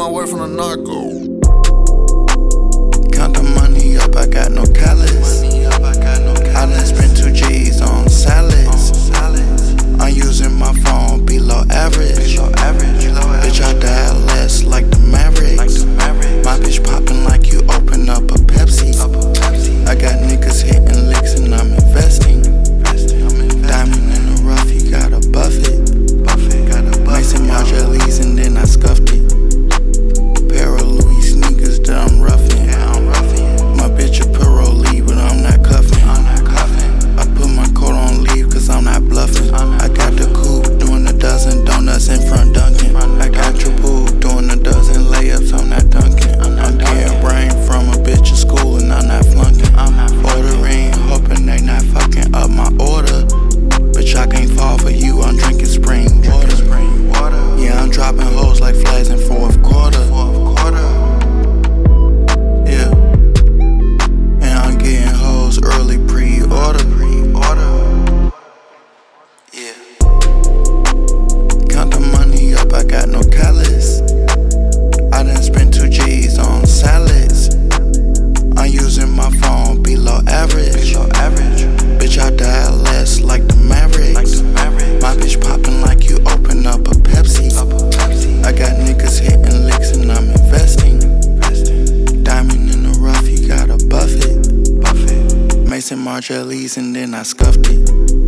my way from the narco. like flies in four Marjolie's and then I scuffed it.